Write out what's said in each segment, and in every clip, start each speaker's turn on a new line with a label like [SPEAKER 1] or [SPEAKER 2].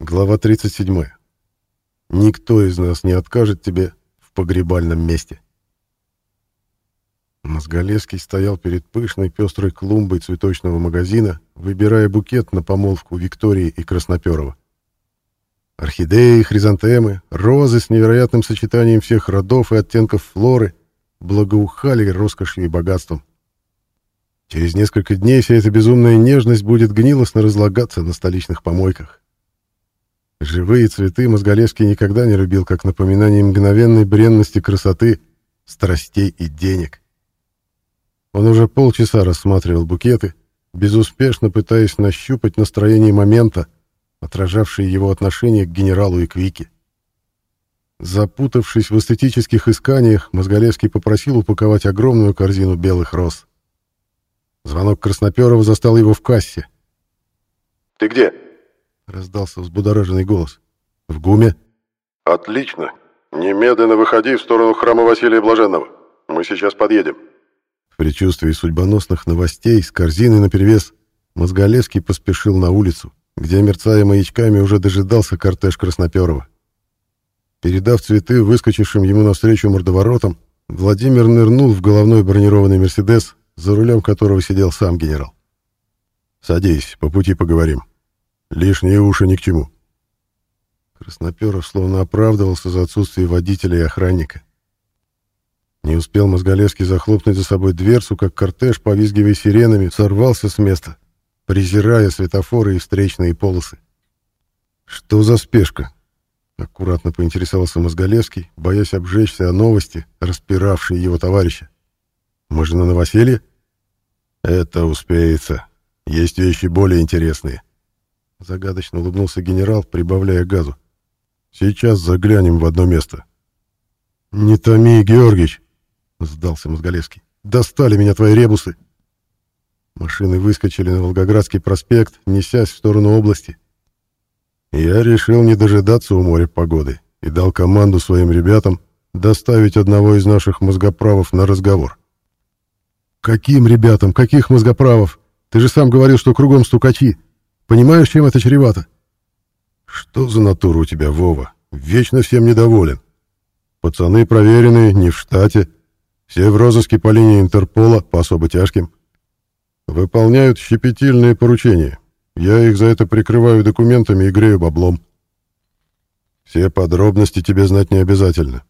[SPEAKER 1] Глава 37. Никто из нас не откажет тебе в погребальном месте. Мозголевский стоял перед пышной пестрой клумбой цветочного магазина, выбирая букет на помолвку Виктории и Красноперова. Орхидеи, хризантемы, розы с невероятным сочетанием всех родов и оттенков флоры благоухали роскошью и богатством. Через несколько дней вся эта безумная нежность будет гнилостно разлагаться на столичных помойках. Живые цветы Мозголевский никогда не любил как напоминание мгновенной бренности красоты, страстей и денег. Он уже полчаса рассматривал букеты, безуспешно пытаясь нащупать настроение момента, отражавшее его отношение к генералу и к Вике. Запутавшись в эстетических исканиях, Мозголевский попросил упаковать огромную корзину белых роз. Звонок Красноперова застал его в кассе.
[SPEAKER 2] «Ты где?»
[SPEAKER 1] — раздался взбудораженный голос. «В ГУМе?»
[SPEAKER 2] «Отлично. Немедленно выходи в сторону храма Василия Блаженного. Мы сейчас подъедем».
[SPEAKER 1] В предчувствии судьбоносных новостей с корзиной наперевес Мозголевский поспешил на улицу, где, мерцая маячками, уже дожидался кортеж Красноперова. Передав цветы выскочившим ему навстречу мордоворотам, Владимир нырнул в головной бронированный «Мерседес», за рулем которого сидел сам генерал. «Садись, по пути поговорим. Лишние уши ни к чему». Красноперов словно оправдывался за отсутствие водителя и охранника. Не успел Мозголевский захлопнуть за собой дверцу, как кортеж, повизгивая сиренами, сорвался с места, презирая светофоры и встречные полосы. «Что за спешка?» — аккуратно поинтересовался Мозголевский, боясь обжечься о новости, распиравшей его товарища. «Мы же на новоселье?» «Это успеется. Есть вещи более интересные». Загадочно улыбнулся генерал, прибавляя газу. «Сейчас заглянем в одно место». «Не томи, Георгич!» — сдался Мозголевский. «Достали меня твои ребусы!» Машины выскочили на Волгоградский проспект, несясь в сторону области. Я решил не дожидаться у моря погоды и дал команду своим ребятам доставить одного из наших мозгоправов на разговор. «Каким ребятам? Каких мозгоправов? Ты же сам говорил, что кругом стукачи. Понимаешь, чем это чревато?» «Что за натура у тебя, Вова? Вечно всем недоволен. Пацаны проверенные, не в штате. Все в розыске по линии Интерпола, по особо тяжким. Выполняют щепетильные поручения. Я их за это прикрываю документами и грею баблом. Все подробности тебе знать не обязательно.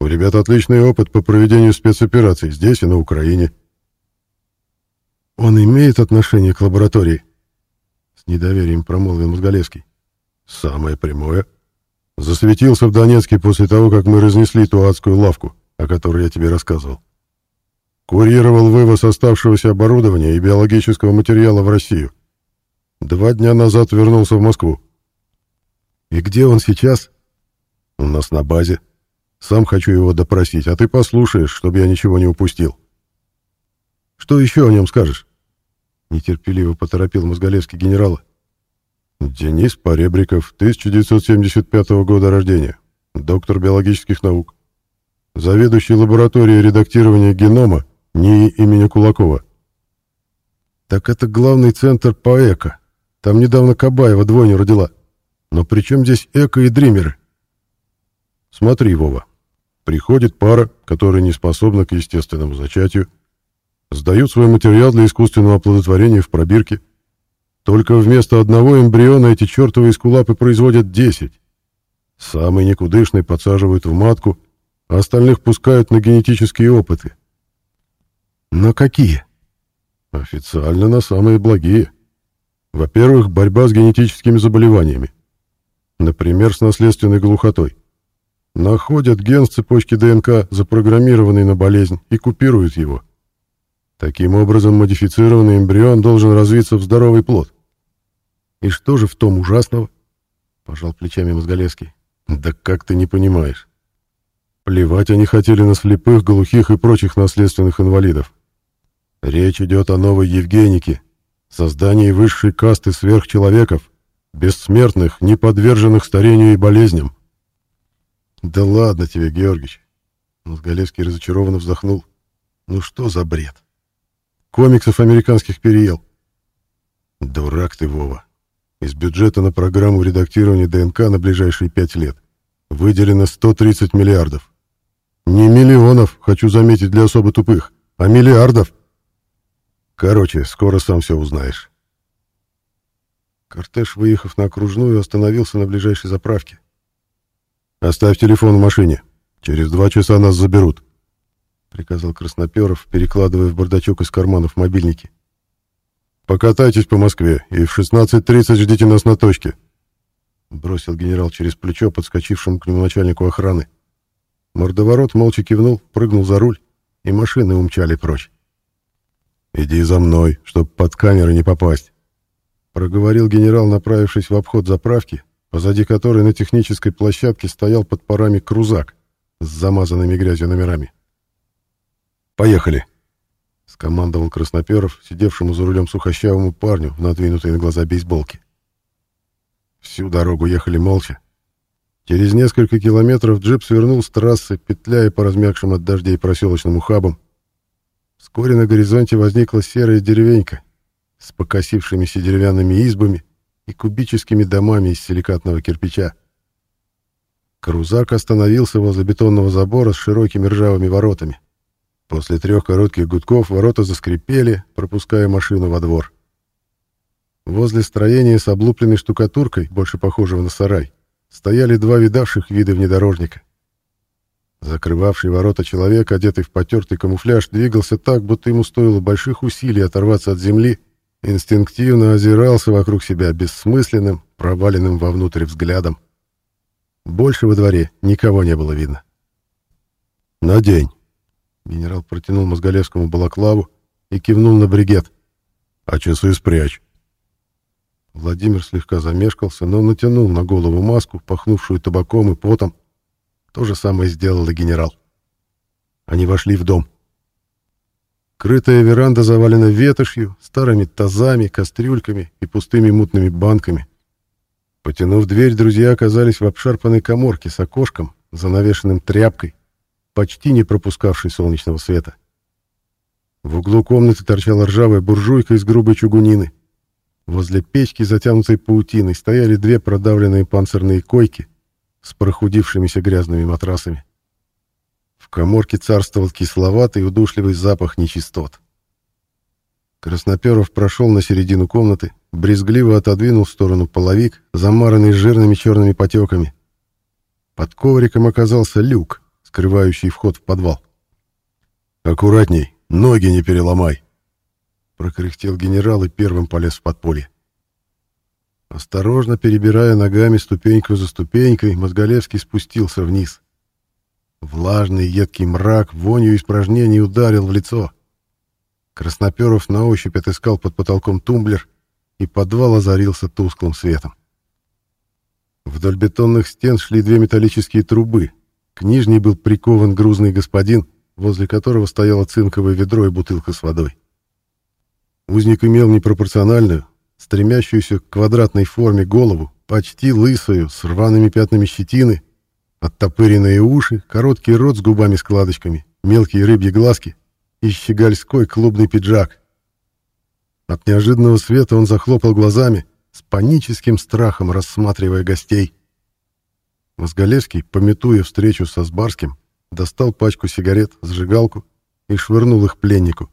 [SPEAKER 1] У ребят отличный опыт по проведению спецопераций здесь и на Украине. Он имеет отношение к лаборатории? С недоверием промолвил Мозголевский. Самое прямое. Засветился в Донецке после того, как мы разнесли ту адскую лавку, о которой я тебе рассказывал. Курировал вывоз оставшегося оборудования и биологического материала в Россию. Два дня назад вернулся в Москву. И где он сейчас? У нас на базе. Сам хочу его допросить, а ты послушаешь, чтобы я ничего не упустил. Что еще о нем скажешь? Нетерпеливо поторопил Мозголевский генерала. Денис Поребриков, 1975 года рождения, доктор биологических наук, заведующий лабораторией редактирования генома НИИ имени Кулакова. Так это главный центр по эко. Там недавно Кабаева двойню родила. Но при чем здесь эко и дримеры? Смотри, Вова, Приходит пара, которая не способна к естественному зачатию, сдают свой материал для искусственного оплодотворения в пробирке. Только вместо одного эмбриона эти чертовы скулапы производят 10. Самый никудышный подсаживают в матку, а остальных пускают на генетические опыты. На какие? Официально на самые благие. Во-первых, борьба с генетическими заболеваниями. Например, с наследственной глухотой. Находят ген в цепочке ДНК, запрограммированный на болезнь, и купируют его. Таким образом, модифицированный эмбрион должен развиться в здоровый плод. И что же в том ужасного? Пожал плечами Мозголевский. Да как ты не понимаешь? Плевать они хотели на слепых, глухих и прочих наследственных инвалидов. Речь идет о новой Евгенике, создании высшей касты сверхчеловеков, бессмертных, не подверженных старению и болезням. Да ладно тебе, Георгич. Мозголевский разочарованно вздохнул. Ну что за бред? Комиксов американских переел. Дурак ты, Вова. Из бюджета на программу редактирования ДНК на ближайшие пять лет выделено 130 миллиардов. Не миллионов, хочу заметить для особо тупых, а миллиардов. Короче, скоро сам все узнаешь. Кортеж, выехав на окружную, остановился на ближайшей заправке. «Оставь телефон в машине. Через два часа нас заберут», — приказал Красноперов, перекладывая в бардачок из карманов мобильники. «Покатайтесь по Москве, и в 16.30 ждите нас на точке», — бросил генерал через плечо подскочившему к нему начальнику охраны. Мордоворот молча кивнул, прыгнул за руль, и машины умчали прочь. «Иди за мной, чтоб под камеры не попасть», — проговорил генерал, направившись в обход заправки, позади которой на технической площадке стоял под парами крузак с замазанными грязью номерами. «Поехали!» — скомандовал Красноперов, сидевшему за рулем сухощавому парню в надвинутой на глаза бейсболке. Всю дорогу ехали молча. Через несколько километров джип свернул с трассы, петляя по размягшим от дождей проселочным ухабам, Вскоре на горизонте возникла серая деревенька с покосившимися деревянными избами и кубическими домами из силикатного кирпича. Крузак остановился возле бетонного забора с широкими ржавыми воротами. После трех коротких гудков ворота заскрипели, пропуская машину во двор. Возле строения с облупленной штукатуркой, больше похожего на сарай, стояли два видавших вида внедорожника. Закрывавший ворота человек, одетый в потертый камуфляж, двигался так, будто ему стоило больших усилий оторваться от земли, инстинктивно озирался вокруг себя бессмысленным, проваленным вовнутрь взглядом. Больше во дворе никого не было видно. «Надень!» Генерал протянул Мозголевскому балаклаву и кивнул на бригет. «А часы спрячь!» Владимир слегка замешкался, но натянул на голову маску, пахнувшую табаком и потом, то же самое сделал и генерал. Они вошли в дом. Крытая веранда завалена ветошью, старыми тазами, кастрюльками и пустыми мутными банками. Потянув дверь, друзья оказались в обшарпанной коморке с окошком, занавешенным тряпкой, почти не пропускавшей солнечного света. В углу комнаты торчала ржавая буржуйка из грубой чугунины. Возле печки, затянутой паутиной, стояли две продавленные панцирные койки, с прохудившимися грязными матрасами. В коморке царствовал кисловатый удушливый запах нечистот. Красноперов прошел на середину комнаты, брезгливо отодвинул в сторону половик, замаранный жирными черными потеками. Под ковриком оказался люк, скрывающий вход в подвал. «Аккуратней, ноги не переломай!» Прокряхтел генерал и первым полез в подполье. Осторожно перебирая ногами ступеньку за ступенькой, Мозголевский спустился вниз. Влажный едкий мрак вонью испражнений ударил в лицо. Красноперов на ощупь отыскал под потолком тумблер, и подвал озарился тусклым светом. Вдоль бетонных стен шли две металлические трубы. К нижней был прикован грузный господин, возле которого стояло цинковое ведро и бутылка с водой. Узник имел непропорциональную, стремящуюся к квадратной форме голову, почти лысую, с рваными пятнами щетины, оттопыренные уши, короткий рот с губами-складочками, мелкие рыбьи глазки и щегольской клубный пиджак. От неожиданного света он захлопал глазами, с паническим страхом рассматривая гостей. Мозголевский, пометуя встречу со Сбарским, достал пачку сигарет, зажигалку и швырнул их пленнику.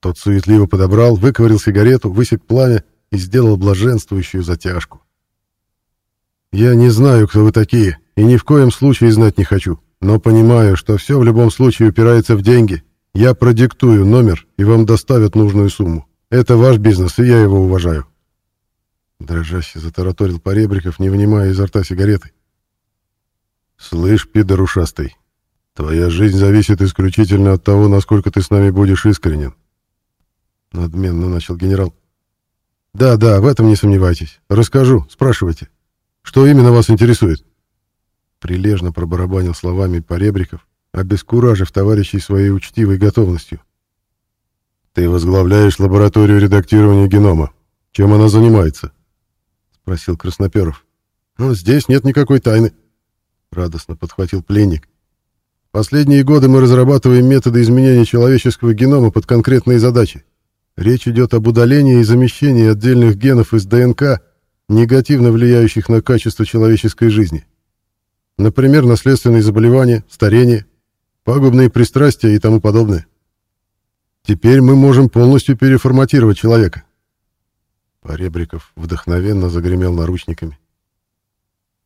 [SPEAKER 1] Тот суетливо подобрал, выковырил сигарету, высек пламя и сделал блаженствующую затяжку. «Я не знаю, кто вы такие, и ни в коем случае знать не хочу, но понимаю, что все в любом случае упирается в деньги. Я продиктую номер, и вам доставят нужную сумму. Это ваш бизнес, и я его уважаю». Дрожаще затараторил Поребриков, не вынимая изо рта сигареты. «Слышь, пидор ушастый, твоя жизнь зависит исключительно от того, насколько ты с нами будешь искренен. — надменно начал генерал. «Да, да, в этом не сомневайтесь. Расскажу, спрашивайте. Что именно вас интересует?» Прилежно пробарабанил словами Поребриков, обескуражив товарищей своей учтивой готовностью. «Ты возглавляешь лабораторию редактирования генома. Чем она занимается?» — спросил Красноперов. «Ну, здесь нет никакой тайны», — радостно подхватил пленник. «Последние годы мы разрабатываем методы изменения человеческого генома под конкретные задачи. Речь идет об удалении и замещении отдельных генов из ДНК, негативно влияющих на качество человеческой жизни. Например, наследственные заболевания, старение, пагубные пристрастия и тому подобное. Теперь мы можем полностью переформатировать человека. Поребриков вдохновенно загремел наручниками.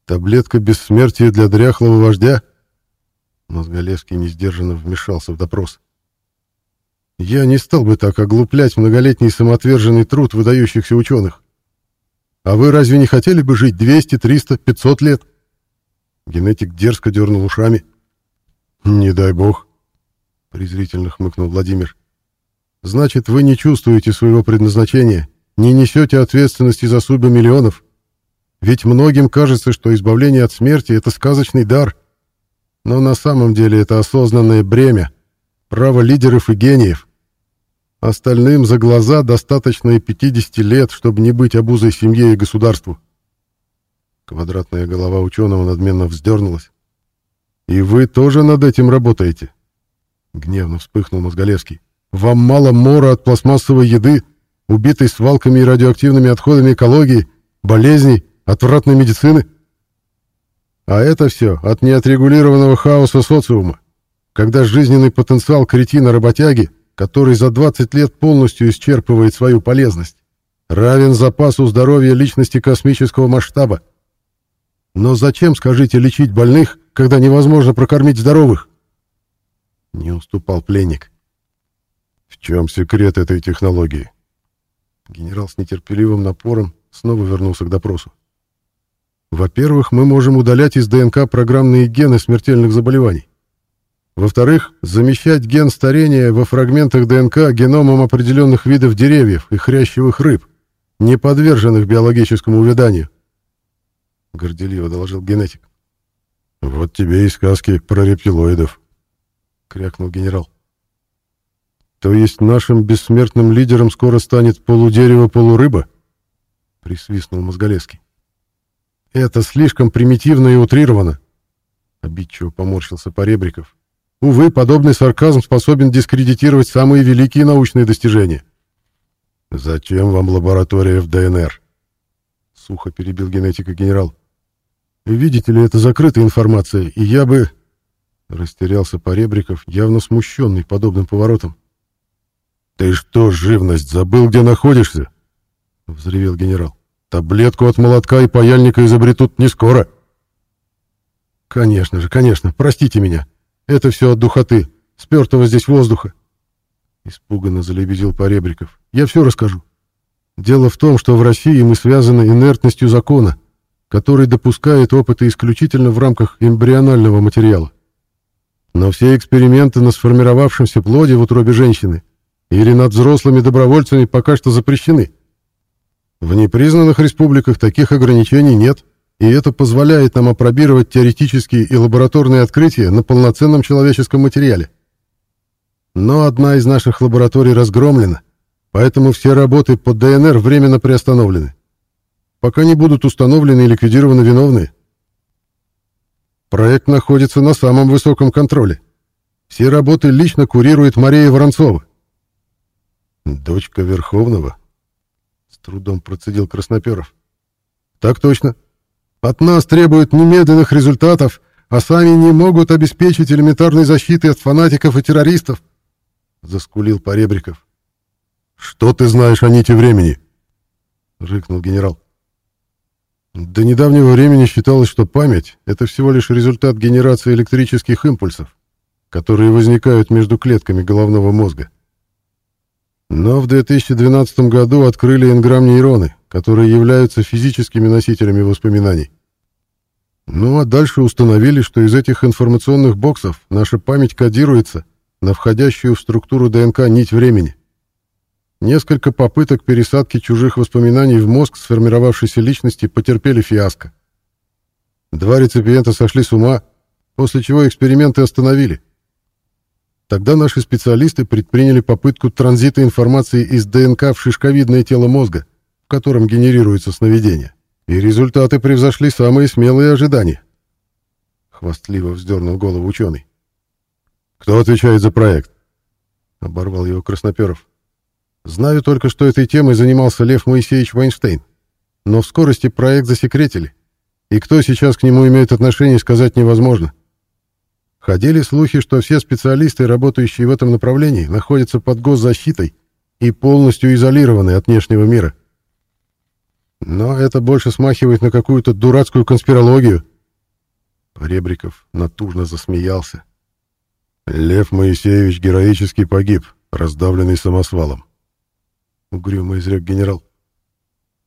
[SPEAKER 1] Таблетка бессмертия для дряхлого вождя? Мозголевский несдержанно вмешался в допрос. Я не стал бы так оглуплять многолетний самоотверженный труд выдающихся ученых. А вы разве не хотели бы жить 200, 300, 500 лет? Генетик дерзко дернул ушами. Не дай бог, презрительно хмыкнул Владимир. Значит, вы не чувствуете своего предназначения, не несете ответственности за судьбы миллионов. Ведь многим кажется, что избавление от смерти — это сказочный дар. Но на самом деле это осознанное бремя, право лидеров и гениев. Остальным за глаза достаточно и 50 лет, чтобы не быть обузой семье и государству. Квадратная голова ученого надменно вздернулась. «И вы тоже над этим работаете?» Гневно вспыхнул Мозголевский. Вам мало мора от пластмассовой еды, убитой свалками и радиоактивными отходами экологии, болезней, отвратной медицины? А это все от неотрегулированного хаоса социума, когда жизненный потенциал кретина-работяги, который за 20 лет полностью исчерпывает свою полезность, равен запасу здоровья личности космического масштаба. Но зачем, скажите, лечить больных, когда невозможно прокормить здоровых? Не уступал пленник. В чем секрет этой технологии? Генерал с нетерпеливым напором снова вернулся к допросу. Во-первых, мы можем удалять из ДНК программные гены смертельных заболеваний. Во-вторых, замещать ген старения во фрагментах ДНК геномом определенных видов деревьев и хрящевых рыб, не подверженных биологическому увяданию. Горделиво доложил генетик. «Вот тебе и сказки про рептилоидов», — крякнул генерал. То есть нашим бессмертным лидером скоро станет полудерево-полурыба? Присвистнул Мозголевский. Это слишком примитивно и утрировано. Обидчиво поморщился Поребриков. Увы, подобный сарказм способен дискредитировать самые великие научные достижения. «Зачем вам лаборатория в ДНР?» Сухо перебил генетика генерал. «Видите ли, это закрытая информация, и я бы...» Растерялся Поребриков, явно смущенный подобным поворотом. «Ты что, живность, забыл, где находишься?» — взревел генерал. «Таблетку от молотка и паяльника изобретут не скоро». «Конечно же, конечно, простите меня. Это все от духоты, спертого здесь воздуха». Испуганно залебезил Поребриков. «Я все расскажу. Дело в том, что в России мы связаны инертностью закона, который допускает опыты исключительно в рамках эмбрионального материала. Но все эксперименты на сформировавшемся плоде в утробе женщины — или над взрослыми добровольцами пока что запрещены. В непризнанных республиках таких ограничений нет, и это позволяет нам опробировать теоретические и лабораторные открытия на полноценном человеческом материале. Но одна из наших лабораторий разгромлена, поэтому все работы по ДНР временно приостановлены. Пока не будут установлены и ликвидированы виновные. Проект находится на самом высоком контроле. Все работы лично курирует Мария Воронцова. «Дочка Верховного?» — трудом процедил Красноперов. «Так точно. От нас требуют немедленных результатов, а сами не могут обеспечить элементарной защиты от фанатиков и террористов», — заскулил Поребриков. «Что ты знаешь о нити времени?» — рыкнул генерал. До недавнего времени считалось, что память — это всего лишь результат генерации электрических импульсов, которые возникают между клетками головного мозга. Но в 2012 году открыли энграмм-нейроны, которые являются физическими носителями воспоминаний. Ну а дальше установили, что из этих информационных боксов наша память кодируется на входящую в структуру ДНК нить времени. Несколько попыток пересадки чужих воспоминаний в мозг сформировавшейся личности потерпели фиаско. Два реципиента сошли с ума, после чего эксперименты остановили. Тогда наши специалисты предприняли попытку транзита информации из ДНК в шишковидное тело мозга, в котором генерируется сновидение. И результаты превзошли самые смелые ожидания. Хвастливо вздернул голову ученый. «Кто отвечает за проект?» — оборвал его Красноперов. Знаю только, что этой темой занимался Лев Моисеевич Вайнштейн. Но в скорости проект засекретили, и кто сейчас к нему имеет отношение, сказать невозможно. Ходили слухи, что все специалисты, работающие в этом направлении, находятся под госзащитой и полностью изолированы от внешнего мира. Но это больше смахивает на какую-то дурацкую конспирологию. Поребриков натужно засмеялся. Лев Моисеевич героически погиб, раздавленный самосвалом. Угрюмо изрек генерал.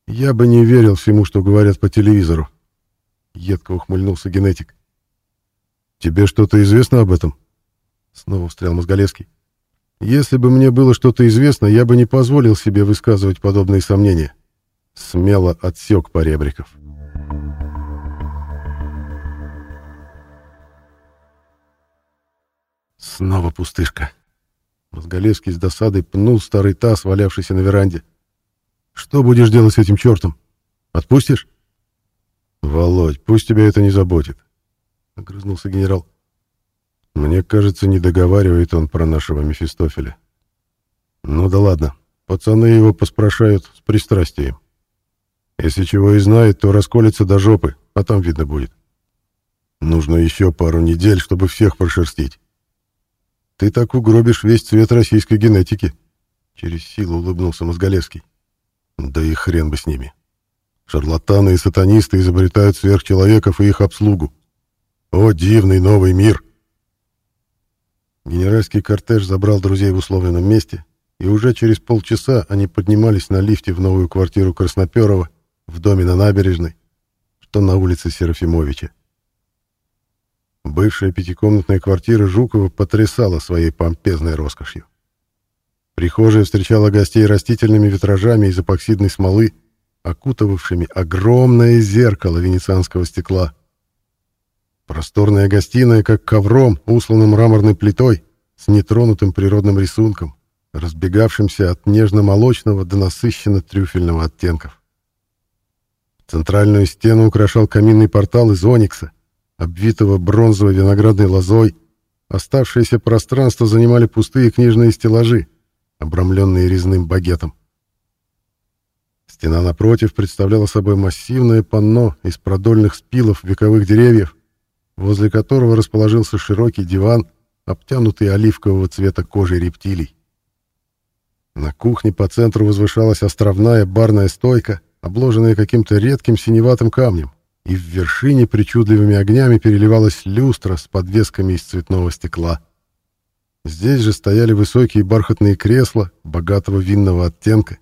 [SPEAKER 1] Я бы не верил всему, что говорят по телевизору. Едко ухмыльнулся генетик. Тебе что-то известно об этом? Снова встрял Мозголевский. Если бы мне было что-то известно, я бы не позволил себе высказывать подобные сомнения. Смело отсек Поребриков. Снова пустышка. Мозголевский с досадой пнул старый таз, валявшийся на веранде. «Что будешь делать с этим чертом? Отпустишь?» «Володь, пусть тебя это не заботит», — огрызнулся генерал. «Мне кажется, не договаривает он про нашего Мефистофеля. Ну да ладно, пацаны его поспрашают с пристрастием. Если чего и знает, то расколется до жопы, а там видно будет. Нужно еще пару недель, чтобы всех прошерстить. Ты так угробишь весь цвет российской генетики. Через силу улыбнулся Мозголевский. Да и хрен бы с ними. Шарлатаны и сатанисты изобретают сверхчеловеков и их обслугу. О, дивный новый мир! Генеральский кортеж забрал друзей в условленном месте, и уже через полчаса они поднимались на лифте в новую квартиру Красноперова в доме на набережной, что на улице Серафимовича. Бывшая пятикомнатная квартира Жукова потрясала своей помпезной роскошью. Прихожая встречала гостей растительными витражами из эпоксидной смолы, окутывавшими огромное зеркало венецианского стекла. Просторная гостиная, как ковром, усланным мраморной плитой, с нетронутым природным рисунком, разбегавшимся от нежно-молочного до насыщенно-трюфельного оттенков. Центральную стену украшал каминный портал из оникса, обвитого бронзовой виноградной лозой, оставшееся пространство занимали пустые книжные стеллажи, обрамленные резным багетом. Стена напротив представляла собой массивное панно из продольных спилов вековых деревьев, возле которого расположился широкий диван, обтянутый оливкового цвета кожей рептилий. На кухне по центру возвышалась островная барная стойка, обложенная каким-то редким синеватым камнем и в вершине причудливыми огнями переливалась люстра с подвесками из цветного стекла. Здесь же стояли высокие бархатные кресла богатого винного оттенка.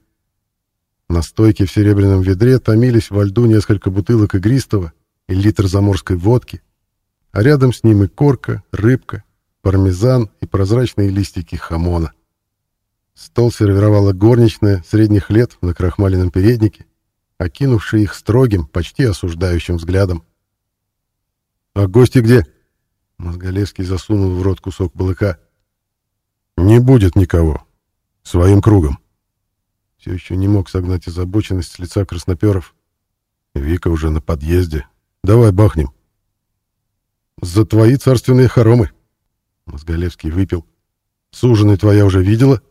[SPEAKER 1] На стойке в серебряном ведре томились во льду несколько бутылок игристого и литр заморской водки, а рядом с ним и корка, рыбка, пармезан и прозрачные листики хамона. Стол сервировала горничная средних лет на крахмаленном переднике, окинувший их строгим, почти осуждающим взглядом. «А гости где?» Мозголевский засунул в рот кусок балыка. «Не будет никого. Своим кругом». Все еще не мог согнать озабоченность с лица красноперов. «Вика уже на подъезде. Давай бахнем». «За твои царственные хоромы!» Мозголевский выпил. «Суженый твоя уже видела?»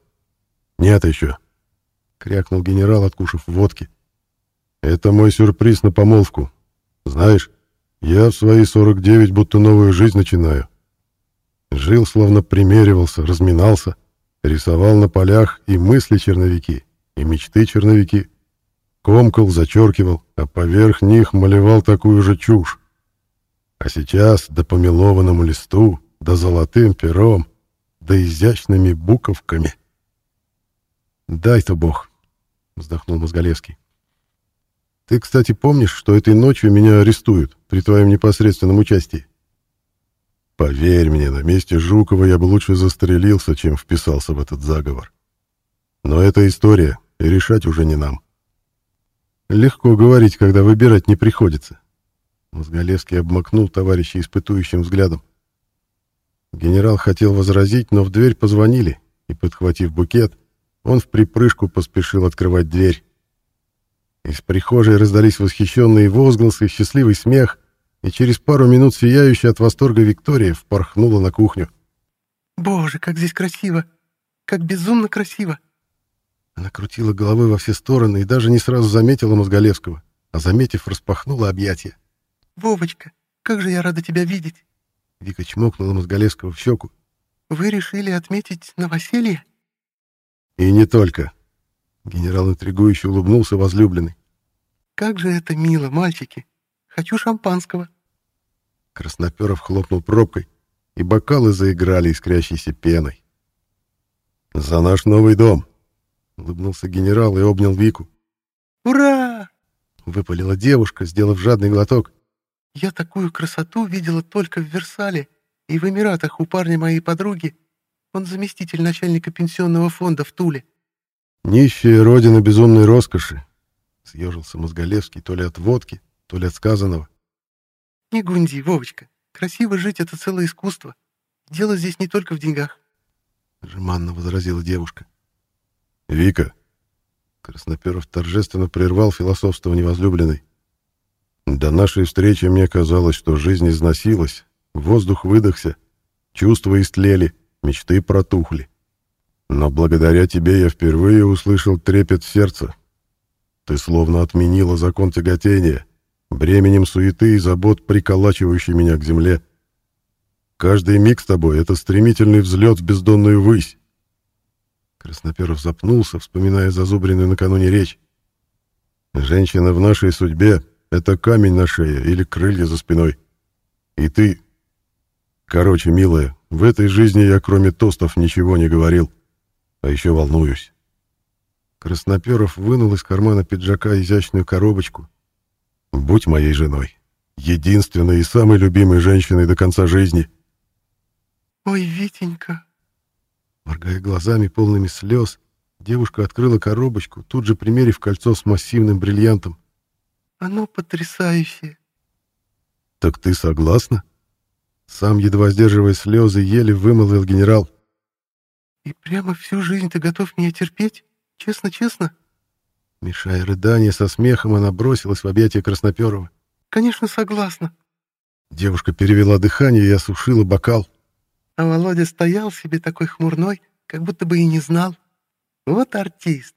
[SPEAKER 1] «Нет еще», — крякнул генерал, откушав водки. Это мой сюрприз на помолвку. Знаешь, я в свои 49 будто новую жизнь начинаю. Жил, словно примеривался, разминался, рисовал на полях и мысли черновики, и мечты черновики. Комкал, зачеркивал, а поверх них малевал такую же чушь. А сейчас да помелованному листу, да золотым пером, да изящными буковками. «Дай-то Бог!» — вздохнул Мозголевский. Ты, кстати, помнишь, что этой ночью меня арестуют при твоем непосредственном участии? Поверь мне, на месте Жукова я бы лучше застрелился, чем вписался в этот заговор. Но это история, и решать уже не нам. Легко говорить, когда выбирать не приходится. Мозголевский обмакнул товарища испытующим взглядом. Генерал хотел возразить, но в дверь позвонили, и, подхватив букет, он в припрыжку поспешил открывать дверь. Из прихожей раздались восхищенные возгласы, счастливый смех, и через пару минут сияющая от восторга Виктория впорхнула на кухню.
[SPEAKER 3] «Боже, как здесь красиво! Как безумно красиво!»
[SPEAKER 1] Она крутила головой во все стороны и даже не сразу заметила Мозголевского, а, заметив, распахнула объятия.
[SPEAKER 3] «Вовочка, как же я рада тебя видеть!»
[SPEAKER 1] Вика чмокнула Мозголевского в щеку.
[SPEAKER 3] «Вы решили отметить новоселье?»
[SPEAKER 1] «И не только!» Генерал интригующе улыбнулся возлюбленный.
[SPEAKER 3] «Как же это мило, мальчики! Хочу шампанского!»
[SPEAKER 1] Красноперов хлопнул пробкой, и бокалы заиграли искрящейся пеной. «За наш новый дом!» — улыбнулся генерал и обнял Вику.
[SPEAKER 3] «Ура!»
[SPEAKER 1] — выпалила девушка, сделав жадный глоток.
[SPEAKER 3] «Я такую красоту видела только в Версале и в Эмиратах у парня моей подруги. Он заместитель начальника пенсионного фонда в Туле».
[SPEAKER 1] «Нищая родина безумной роскоши», — съежился Мозголевский то ли от водки, то ли от сказанного.
[SPEAKER 3] «Не гунди, Вовочка. Красиво жить — это целое искусство. Дело здесь не только в деньгах.
[SPEAKER 1] — жеманно возразила девушка. «Вика!» Красноперов торжественно прервал философство невозлюбленной. «До нашей встречи мне казалось, что жизнь износилась, воздух выдохся, чувства истлели, мечты протухли. Но благодаря тебе я впервые услышал трепет сердца. Ты словно отменила закон тяготения, бременем суеты и забот, приколачивающий меня к земле. Каждый миг с тобой — это стремительный взлет в бездонную высь. Красноперов запнулся, вспоминая зазубренную накануне речь. Женщина в нашей судьбе — это камень на шее или крылья за спиной. И ты... Короче, милая, в этой жизни я кроме тостов ничего не говорил. А еще волнуюсь. Красноперов вынул из кармана пиджака изящную коробочку. Будь моей женой. Единственной и самой любимой женщиной до конца жизни —
[SPEAKER 3] «Ой, Витенька!»
[SPEAKER 1] Моргая глазами, полными слез, девушка открыла коробочку, тут же примерив кольцо с массивным бриллиантом.
[SPEAKER 3] «Оно потрясающее!»
[SPEAKER 1] «Так ты согласна?» Сам, едва сдерживая слезы, еле вымолвил генерал.
[SPEAKER 3] «И прямо всю жизнь ты готов меня терпеть? Честно-честно?»
[SPEAKER 1] Мешая рыдание со смехом, она бросилась в объятия Красноперова.
[SPEAKER 3] «Конечно, согласна».
[SPEAKER 1] Девушка перевела дыхание и осушила бокал.
[SPEAKER 3] А Володя стоял себе такой хмурной, как будто бы и не знал. Вот артист.